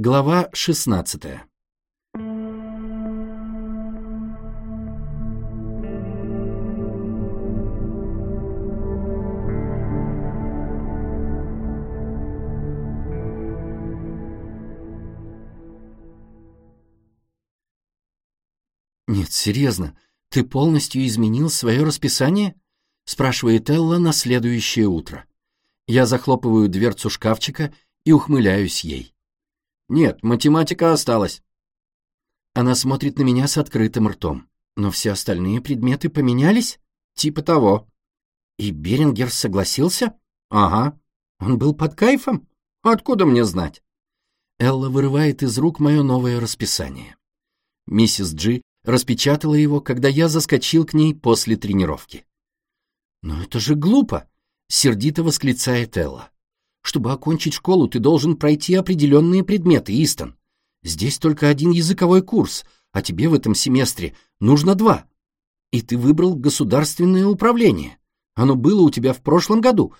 Глава 16 «Нет, серьезно, ты полностью изменил свое расписание?» — спрашивает Элла на следующее утро. Я захлопываю дверцу шкафчика и ухмыляюсь ей. «Нет, математика осталась». Она смотрит на меня с открытым ртом. «Но все остальные предметы поменялись?» «Типа того». «И Берингер согласился?» «Ага». «Он был под кайфом?» «Откуда мне знать?» Элла вырывает из рук мое новое расписание. Миссис Джи распечатала его, когда я заскочил к ней после тренировки. «Но это же глупо!» — сердито восклицает Элла. «Чтобы окончить школу, ты должен пройти определенные предметы, Истон. Здесь только один языковой курс, а тебе в этом семестре нужно два. И ты выбрал государственное управление. Оно было у тебя в прошлом году.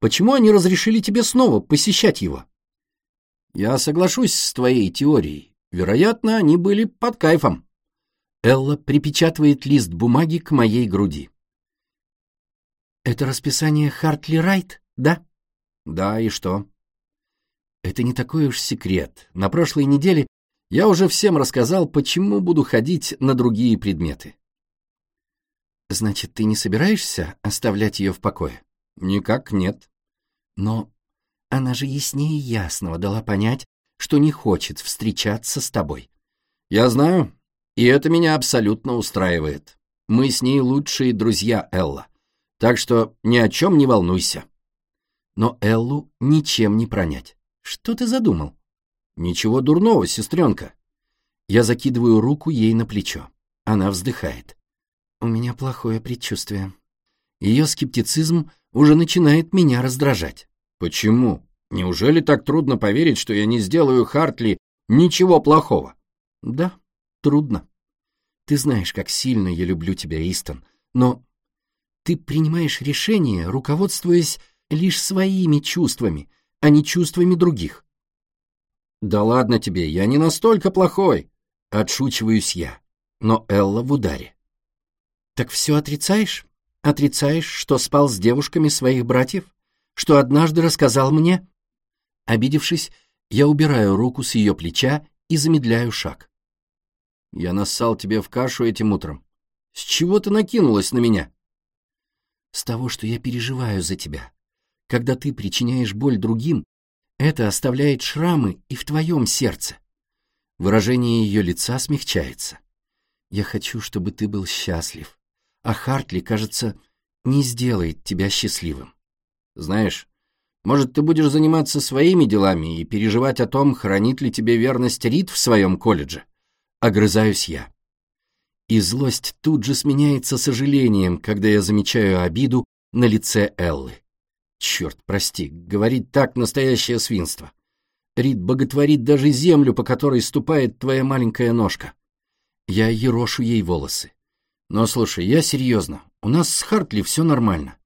Почему они разрешили тебе снова посещать его?» «Я соглашусь с твоей теорией. Вероятно, они были под кайфом», Элла припечатывает лист бумаги к моей груди. «Это расписание Хартли Райт, да?» «Да, и что?» «Это не такой уж секрет. На прошлой неделе я уже всем рассказал, почему буду ходить на другие предметы». «Значит, ты не собираешься оставлять ее в покое?» «Никак нет». «Но она же яснее ясного дала понять, что не хочет встречаться с тобой». «Я знаю, и это меня абсолютно устраивает. Мы с ней лучшие друзья, Элла. Так что ни о чем не волнуйся. Но Эллу ничем не пронять. Что ты задумал? Ничего дурного, сестренка. Я закидываю руку ей на плечо. Она вздыхает. У меня плохое предчувствие. Ее скептицизм уже начинает меня раздражать. Почему? Неужели так трудно поверить, что я не сделаю Хартли ничего плохого? Да, трудно. Ты знаешь, как сильно я люблю тебя, Истон, но ты принимаешь решения, руководствуясь лишь своими чувствами, а не чувствами других. Да ладно тебе, я не настолько плохой, отшучиваюсь я, но Элла в ударе. Так все отрицаешь? Отрицаешь, что спал с девушками своих братьев? Что однажды рассказал мне? Обидевшись, я убираю руку с ее плеча и замедляю шаг. Я нассал тебе в кашу этим утром. С чего ты накинулась на меня? С того, что я переживаю за тебя. Когда ты причиняешь боль другим, это оставляет шрамы и в твоем сердце. Выражение ее лица смягчается. Я хочу, чтобы ты был счастлив. А Хартли, кажется, не сделает тебя счастливым. Знаешь, может, ты будешь заниматься своими делами и переживать о том, хранит ли тебе верность Рид в своем колледже? Огрызаюсь я. И злость тут же сменяется сожалением, когда я замечаю обиду на лице Эллы. Черт, прости, говорить так настоящее свинство. Рид боготворит даже землю, по которой ступает твоя маленькая ножка. Я ерошу ей волосы. Но слушай, я серьезно. У нас с Хартли все нормально.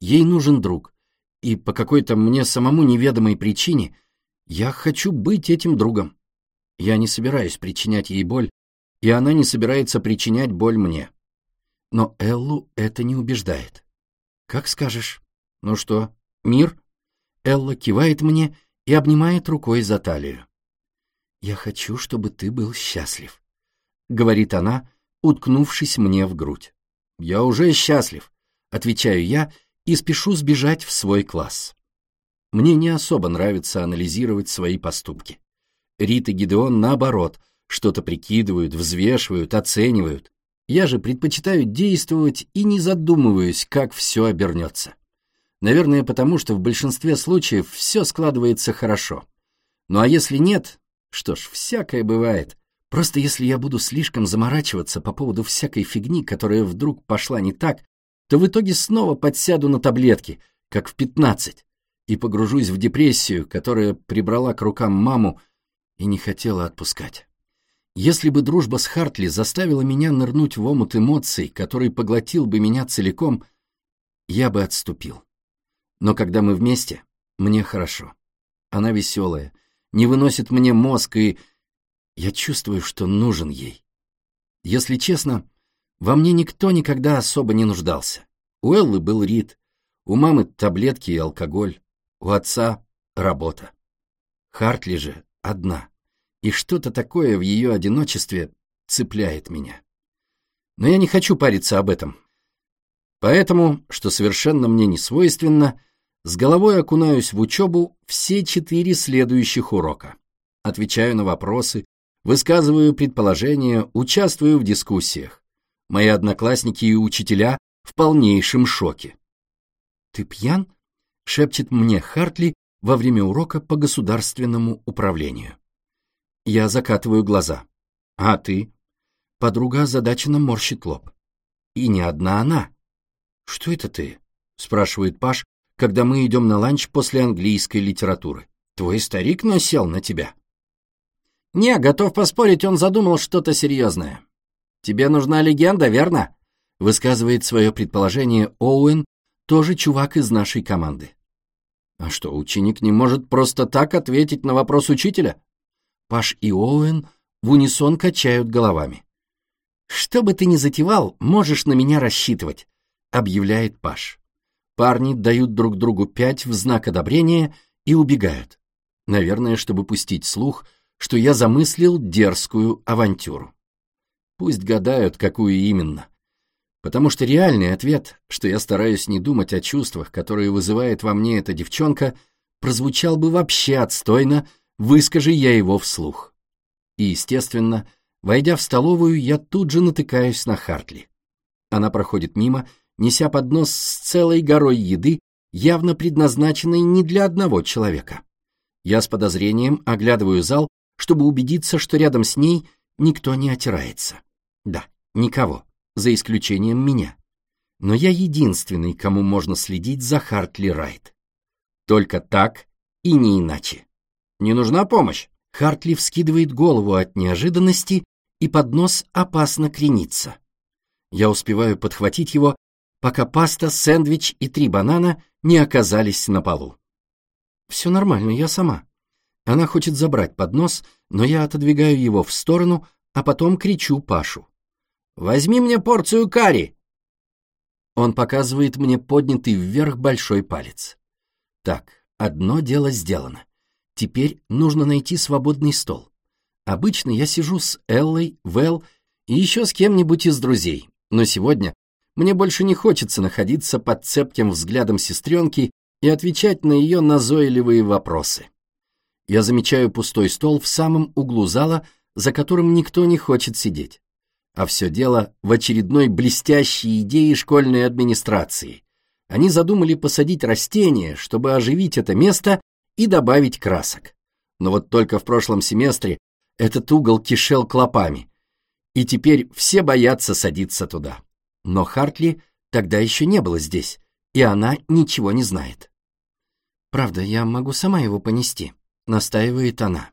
Ей нужен друг. И по какой-то мне самому неведомой причине я хочу быть этим другом. Я не собираюсь причинять ей боль, и она не собирается причинять боль мне. Но Эллу это не убеждает. Как скажешь. Ну что, мир? Элла кивает мне и обнимает рукой за талию. «Я хочу, чтобы ты был счастлив», — говорит она, уткнувшись мне в грудь. «Я уже счастлив», — отвечаю я и спешу сбежать в свой класс. Мне не особо нравится анализировать свои поступки. Рит и Гидеон, наоборот, что-то прикидывают, взвешивают, оценивают. Я же предпочитаю действовать и не задумываюсь, как все обернется. Наверное, потому что в большинстве случаев все складывается хорошо. Ну а если нет, что ж, всякое бывает. Просто если я буду слишком заморачиваться по поводу всякой фигни, которая вдруг пошла не так, то в итоге снова подсяду на таблетки, как в пятнадцать, и погружусь в депрессию, которая прибрала к рукам маму и не хотела отпускать. Если бы дружба с Хартли заставила меня нырнуть в омут эмоций, который поглотил бы меня целиком, я бы отступил. Но когда мы вместе, мне хорошо. Она веселая, не выносит мне мозг, и я чувствую, что нужен ей. Если честно, во мне никто никогда особо не нуждался. У Эллы был Рид, у мамы таблетки и алкоголь, у отца работа. Хартли же одна, и что-то такое в ее одиночестве цепляет меня. Но я не хочу париться об этом. Поэтому, что совершенно мне не свойственно, с головой окунаюсь в учебу все четыре следующих урока. Отвечаю на вопросы, высказываю предположения, участвую в дискуссиях. Мои одноклассники и учителя в полнейшем шоке. «Ты пьян?» — шепчет мне Хартли во время урока по государственному управлению. Я закатываю глаза. «А ты?» Подруга озадаченно морщит лоб. И не одна она. «Что это ты?» — спрашивает Паш, когда мы идем на ланч после английской литературы. «Твой старик насел на тебя?» «Не, готов поспорить, он задумал что-то серьезное. Тебе нужна легенда, верно?» — высказывает свое предположение Оуэн, тоже чувак из нашей команды. А что, ученик не может просто так ответить на вопрос учителя? Паш и Оуэн в унисон качают головами. «Что бы ты ни затевал, можешь на меня рассчитывать», — объявляет Паш. Парни дают друг другу пять в знак одобрения и убегают. Наверное, чтобы пустить слух, что я замыслил дерзкую авантюру. Пусть гадают, какую именно. Потому что реальный ответ, что я стараюсь не думать о чувствах, которые вызывает во мне эта девчонка, прозвучал бы вообще отстойно, выскажи я его вслух. И, естественно, Войдя в столовую, я тут же натыкаюсь на Хартли. Она проходит мимо, неся поднос с целой горой еды, явно предназначенной не для одного человека. Я с подозрением оглядываю зал, чтобы убедиться, что рядом с ней никто не отирается. Да, никого, за исключением меня. Но я единственный, кому можно следить за Хартли Райт. Только так и не иначе. Не нужна помощь? Хартли вскидывает голову от неожиданности и поднос опасно кренится. Я успеваю подхватить его, пока паста, сэндвич и три банана не оказались на полу. Все нормально, я сама. Она хочет забрать поднос, но я отодвигаю его в сторону, а потом кричу Пашу. «Возьми мне порцию карри!» Он показывает мне поднятый вверх большой палец. Так, одно дело сделано. Теперь нужно найти свободный стол. Обычно я сижу с Эллой, Вэл и еще с кем-нибудь из друзей, но сегодня мне больше не хочется находиться под цепким взглядом сестренки и отвечать на ее назойливые вопросы. Я замечаю пустой стол в самом углу зала, за которым никто не хочет сидеть. А все дело в очередной блестящей идее школьной администрации. Они задумали посадить растения, чтобы оживить это место и добавить красок. Но вот только в прошлом семестре этот угол кишел клопами, и теперь все боятся садиться туда. Но Хартли тогда еще не было здесь, и она ничего не знает. «Правда, я могу сама его понести», — настаивает она.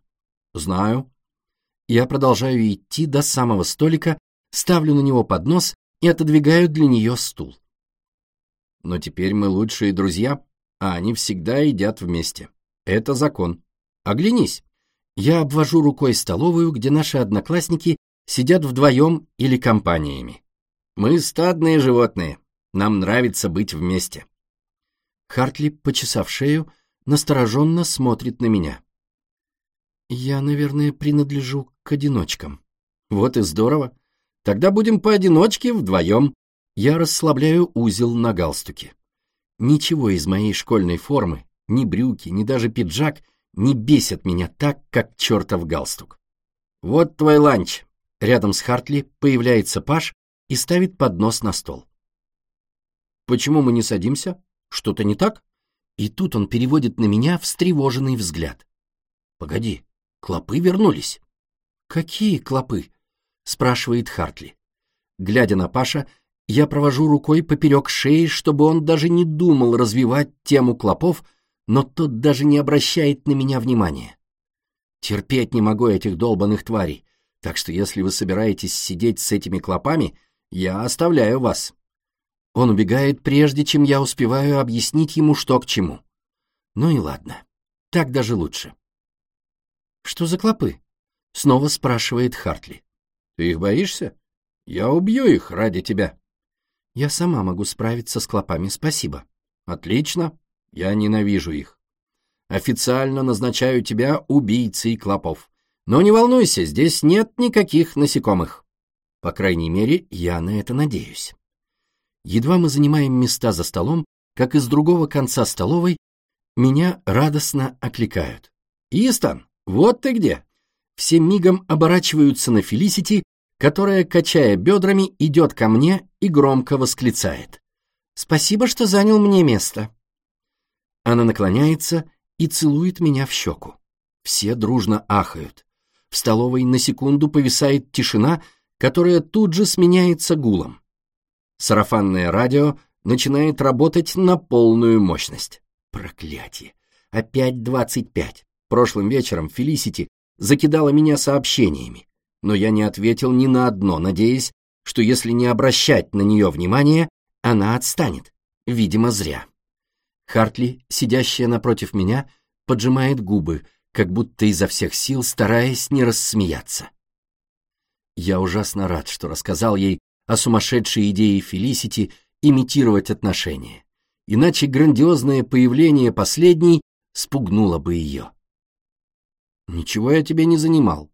«Знаю». Я продолжаю идти до самого столика, ставлю на него поднос и отодвигаю для нее стул. Но теперь мы лучшие друзья, а они всегда едят вместе. Это закон. Оглянись. Я обвожу рукой столовую, где наши одноклассники сидят вдвоем или компаниями. Мы стадные животные, нам нравится быть вместе. Хартли, почесав шею, настороженно смотрит на меня. Я, наверное, принадлежу к одиночкам. Вот и здорово. Тогда будем поодиночке вдвоем. Я расслабляю узел на галстуке. Ничего из моей школьной формы, ни брюки, ни даже пиджак не бесят меня так, как чертов галстук. Вот твой ланч. Рядом с Хартли появляется Паш и ставит поднос на стол. Почему мы не садимся? Что-то не так? И тут он переводит на меня встревоженный взгляд. Погоди, клопы вернулись. Какие клопы? спрашивает Хартли. Глядя на Паша, я провожу рукой поперек шеи, чтобы он даже не думал развивать тему клопов, но тот даже не обращает на меня внимания. Терпеть не могу этих долбанных тварей, так что если вы собираетесь сидеть с этими клопами, я оставляю вас. Он убегает, прежде чем я успеваю объяснить ему, что к чему. Ну и ладно, так даже лучше. Что за клопы? Снова спрашивает Хартли. Ты их боишься? Я убью их ради тебя. Я сама могу справиться с клопами, спасибо. Отлично. Я ненавижу их. Официально назначаю тебя убийцей клопов. Но не волнуйся, здесь нет никаких насекомых. По крайней мере, я на это надеюсь. Едва мы занимаем места за столом, как из другого конца столовой меня радостно окликают. «Истон, вот ты где!» Все мигом оборачиваются на Фелисити, которая, качая бедрами, идет ко мне и громко восклицает. «Спасибо, что занял мне место». Она наклоняется и целует меня в щеку. Все дружно ахают. В столовой на секунду повисает тишина, которая тут же сменяется гулом. Сарафанное радио начинает работать на полную мощность. Проклятие! Опять двадцать пять. Прошлым вечером Фелисити закидала меня сообщениями, но я не ответил ни на одно, надеясь, что если не обращать на нее внимания, она отстанет. Видимо, зря. Хартли, сидящая напротив меня, поджимает губы, как будто изо всех сил стараясь не рассмеяться. Я ужасно рад, что рассказал ей о сумасшедшей идее Фелисити имитировать отношения, иначе грандиозное появление последней спугнуло бы ее. «Ничего я тебе не занимал».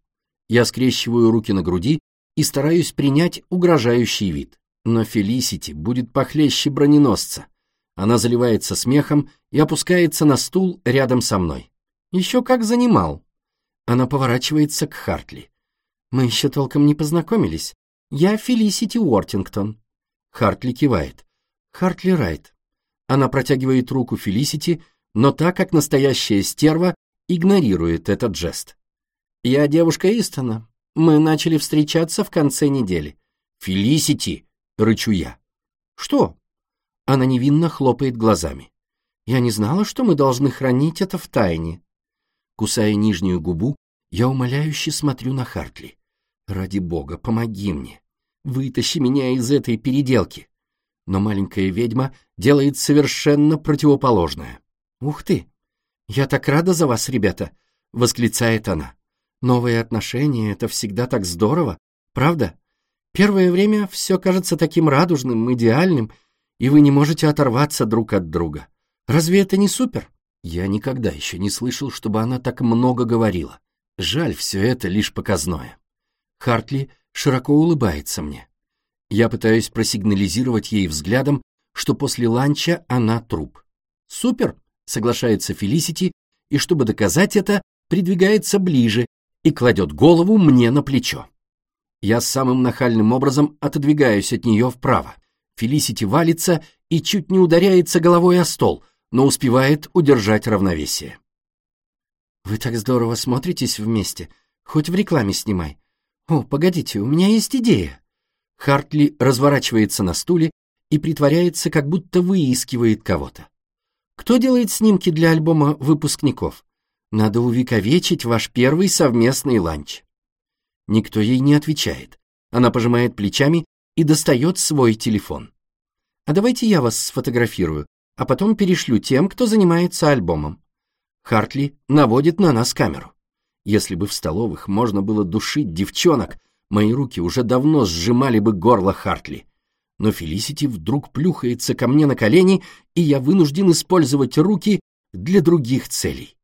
Я скрещиваю руки на груди и стараюсь принять угрожающий вид. Но Фелисити будет похлеще броненосца. Она заливается смехом и опускается на стул рядом со мной. Еще как занимал. Она поворачивается к Хартли. Мы еще толком не познакомились. Я Фелисити Уортингтон. Хартли кивает. Хартли Райт. Она протягивает руку Фелисити, но так как настоящая стерва игнорирует этот жест. «Я девушка Истона. Мы начали встречаться в конце недели». «Фелисити!» — рычу я. «Что?» Она невинно хлопает глазами. «Я не знала, что мы должны хранить это в тайне». Кусая нижнюю губу, я умоляюще смотрю на Хартли. «Ради бога, помоги мне. Вытащи меня из этой переделки». Но маленькая ведьма делает совершенно противоположное. «Ух ты! «Я так рада за вас, ребята!» — восклицает она. «Новые отношения — это всегда так здорово, правда? Первое время все кажется таким радужным, идеальным, и вы не можете оторваться друг от друга. Разве это не супер?» Я никогда еще не слышал, чтобы она так много говорила. Жаль, все это лишь показное. Хартли широко улыбается мне. Я пытаюсь просигнализировать ей взглядом, что после ланча она труп. «Супер!» соглашается Фелисити, и чтобы доказать это, придвигается ближе и кладет голову мне на плечо. Я самым нахальным образом отодвигаюсь от нее вправо. Фелисити валится и чуть не ударяется головой о стол, но успевает удержать равновесие. «Вы так здорово смотритесь вместе, хоть в рекламе снимай. О, погодите, у меня есть идея». Хартли разворачивается на стуле и притворяется, как будто выискивает кого-то. Кто делает снимки для альбома выпускников? Надо увековечить ваш первый совместный ланч. Никто ей не отвечает. Она пожимает плечами и достает свой телефон. А давайте я вас сфотографирую, а потом перешлю тем, кто занимается альбомом. Хартли наводит на нас камеру. Если бы в столовых можно было душить девчонок, мои руки уже давно сжимали бы горло Хартли но Фелисити вдруг плюхается ко мне на колени, и я вынужден использовать руки для других целей.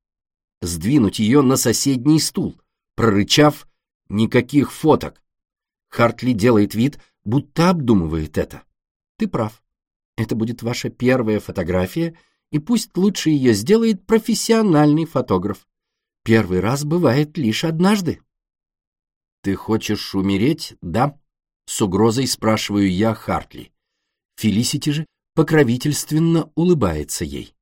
Сдвинуть ее на соседний стул, прорычав «никаких фоток». Хартли делает вид, будто обдумывает это. Ты прав. Это будет ваша первая фотография, и пусть лучше ее сделает профессиональный фотограф. Первый раз бывает лишь однажды. Ты хочешь умереть, да? С угрозой спрашиваю я Хартли. Фелисити же покровительственно улыбается ей.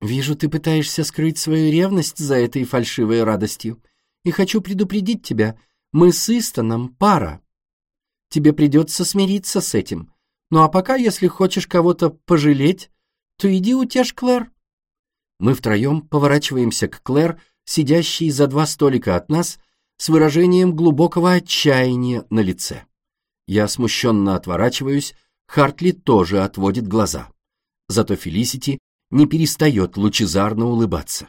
«Вижу, ты пытаешься скрыть свою ревность за этой фальшивой радостью, и хочу предупредить тебя, мы с Истоном пара. Тебе придется смириться с этим. Ну а пока, если хочешь кого-то пожалеть, то иди утешь Клэр». Мы втроем поворачиваемся к Клэр, сидящей за два столика от нас, с выражением глубокого отчаяния на лице. Я смущенно отворачиваюсь, Хартли тоже отводит глаза. Зато Фелисити не перестает лучезарно улыбаться.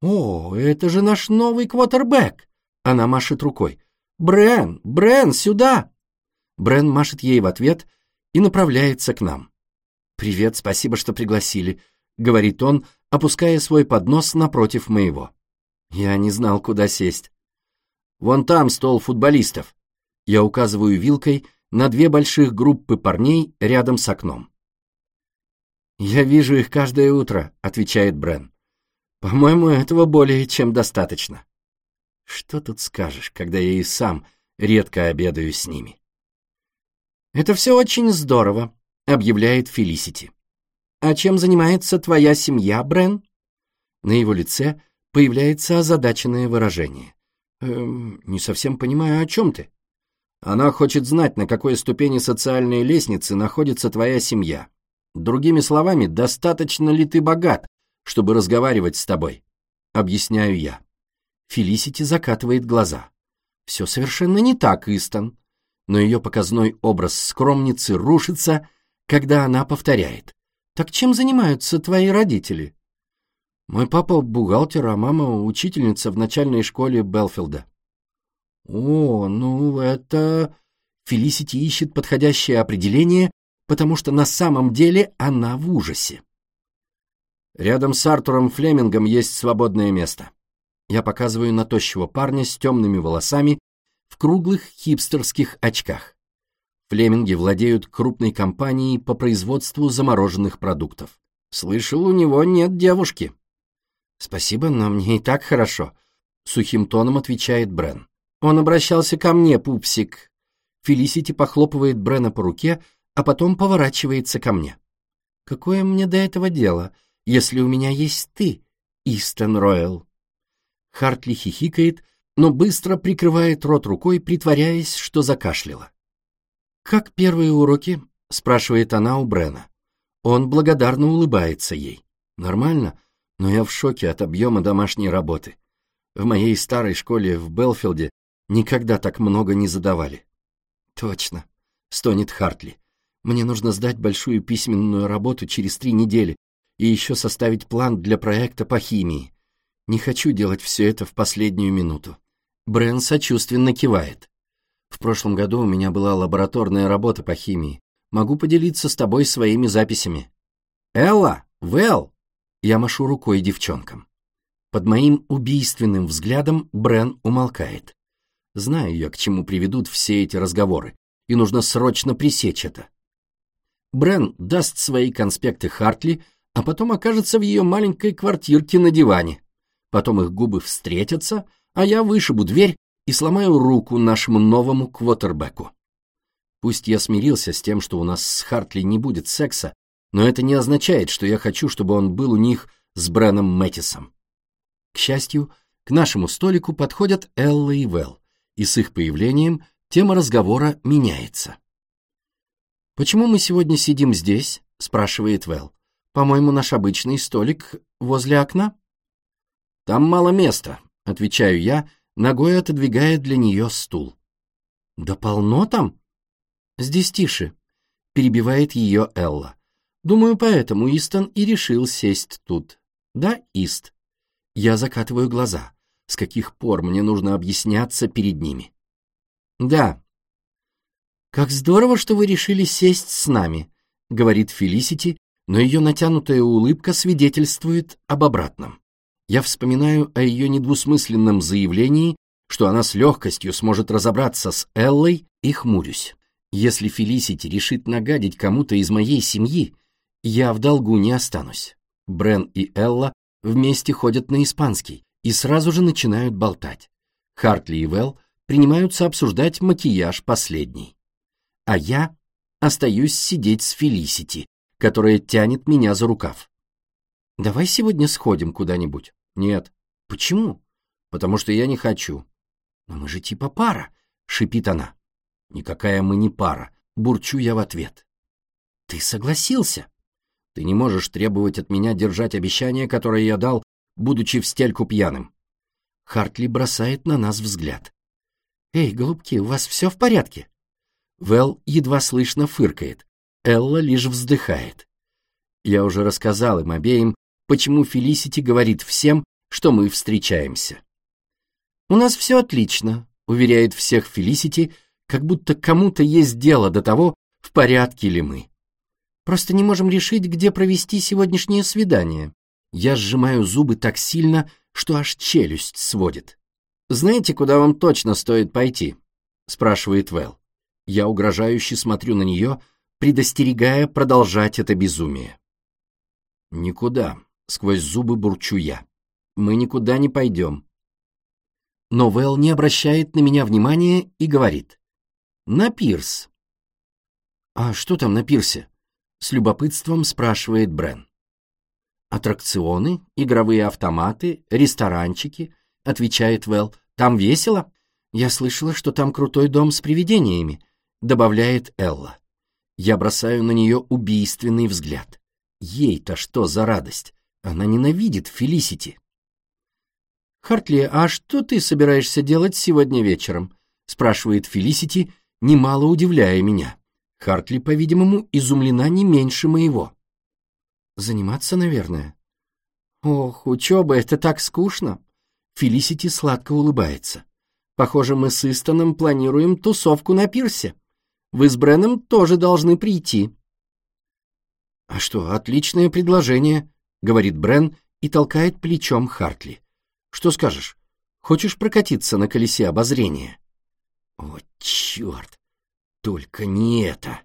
«О, это же наш новый квотербек!» Она машет рукой. «Брен! Брен, сюда!» Брен машет ей в ответ и направляется к нам. «Привет, спасибо, что пригласили», — говорит он, опуская свой поднос напротив моего. Я не знал, куда сесть. «Вон там стол футболистов». Я указываю вилкой на две больших группы парней рядом с окном. «Я вижу их каждое утро», — отвечает Брен. «По-моему, этого более чем достаточно». Что тут скажешь, когда я и сам редко обедаю с ними? «Это все очень здорово», — объявляет Фелисити. «А чем занимается твоя семья, Брен?» На его лице появляется озадаченное выражение. «Эм, «Не совсем понимаю, о чем ты?» «Она хочет знать, на какой ступени социальной лестницы находится твоя семья. Другими словами, достаточно ли ты богат, чтобы разговаривать с тобой?» Объясняю я. Фелисити закатывает глаза. Все совершенно не так, Истон. Но ее показной образ скромницы рушится, когда она повторяет. Так чем занимаются твои родители? Мой папа бухгалтер, а мама учительница в начальной школе Белфилда. О, ну это... Фелисити ищет подходящее определение, потому что на самом деле она в ужасе. Рядом с Артуром Флемингом есть свободное место. Я показываю на тощего парня с темными волосами в круглых хипстерских очках. Флеминги владеют крупной компанией по производству замороженных продуктов. Слышал, у него нет девушки. Спасибо, но мне и так хорошо, сухим тоном отвечает Брен. Он обращался ко мне, пупсик. Фелисити похлопывает Брена по руке, а потом поворачивается ко мне. Какое мне до этого дело, если у меня есть ты, Истон Ройл? Хартли хихикает, но быстро прикрывает рот рукой, притворяясь, что закашляла. «Как первые уроки?» — спрашивает она у Брена. Он благодарно улыбается ей. «Нормально, но я в шоке от объема домашней работы. В моей старой школе в Белфилде никогда так много не задавали». «Точно», — стонет Хартли. «Мне нужно сдать большую письменную работу через три недели и еще составить план для проекта по химии. Не хочу делать все это в последнюю минуту. Брэн сочувственно кивает. В прошлом году у меня была лабораторная работа по химии. Могу поделиться с тобой своими записями. Элла, Вэл! Я машу рукой девчонкам. Под моим убийственным взглядом Брэн умолкает. Знаю я, к чему приведут все эти разговоры, и нужно срочно пресечь это. Брэн даст свои конспекты Хартли, а потом окажется в ее маленькой квартирке на диване. Потом их губы встретятся, а я вышибу дверь и сломаю руку нашему новому квотербеку. Пусть я смирился с тем, что у нас с Хартли не будет секса, но это не означает, что я хочу, чтобы он был у них с Брэном Мэттисом. К счастью, к нашему столику подходят Элла и Вэл, и с их появлением тема разговора меняется. «Почему мы сегодня сидим здесь?» — спрашивает Вэл. «По-моему, наш обычный столик возле окна?» «Там мало места», — отвечаю я, ногой отодвигая для нее стул. «Да полно там?» «Здесь тише», — перебивает ее Элла. «Думаю, поэтому Истон и решил сесть тут. Да, Ист?» Я закатываю глаза. С каких пор мне нужно объясняться перед ними? «Да». «Как здорово, что вы решили сесть с нами», — говорит Фелисити, но ее натянутая улыбка свидетельствует об обратном. Я вспоминаю о ее недвусмысленном заявлении, что она с легкостью сможет разобраться с Эллой, и хмурюсь. Если Фелисити решит нагадить кому-то из моей семьи, я в долгу не останусь. Брен и Элла вместе ходят на испанский и сразу же начинают болтать. Хартли и Вэл принимаются обсуждать макияж последний. А я остаюсь сидеть с Фелисити, которая тянет меня за рукав. «Давай сегодня сходим куда-нибудь». Нет. Почему? Потому что я не хочу. Но мы же типа пара, шипит она. Никакая мы не пара, бурчу я в ответ. Ты согласился? Ты не можешь требовать от меня держать обещание, которое я дал, будучи в стельку пьяным. Хартли бросает на нас взгляд. «Эй, голубки, у вас все в порядке?» Вэл едва слышно фыркает. Элла лишь вздыхает. Я уже рассказал им обеим, почему Фелисити говорит всем, что мы встречаемся. «У нас все отлично», — уверяет всех Фелисити, как будто кому-то есть дело до того, в порядке ли мы. Просто не можем решить, где провести сегодняшнее свидание. Я сжимаю зубы так сильно, что аж челюсть сводит. «Знаете, куда вам точно стоит пойти?» — спрашивает Вэл. Я угрожающе смотрю на нее, предостерегая продолжать это безумие. «Никуда», — сквозь зубы бурчу я. «Мы никуда не пойдем». Но Вэл не обращает на меня внимания и говорит. «На пирс». «А что там на пирсе?» — с любопытством спрашивает Брен. «Аттракционы, игровые автоматы, ресторанчики», — отвечает Вэл. «Там весело?» «Я слышала, что там крутой дом с привидениями», — добавляет Элла. Я бросаю на нее убийственный взгляд. Ей-то что за радость? Она ненавидит Фелисити. «Хартли, а что ты собираешься делать сегодня вечером?» — спрашивает Фелисити, немало удивляя меня. Хартли, по-видимому, изумлена не меньше моего. «Заниматься, наверное». «Ох, учеба — это так скучно!» Фелисити сладко улыбается. «Похоже, мы с Истоном планируем тусовку на пирсе. Вы с Бреном тоже должны прийти». «А что, отличное предложение», — говорит Брен и толкает плечом Хартли. «Что скажешь? Хочешь прокатиться на колесе обозрения?» «О, черт! Только не это!»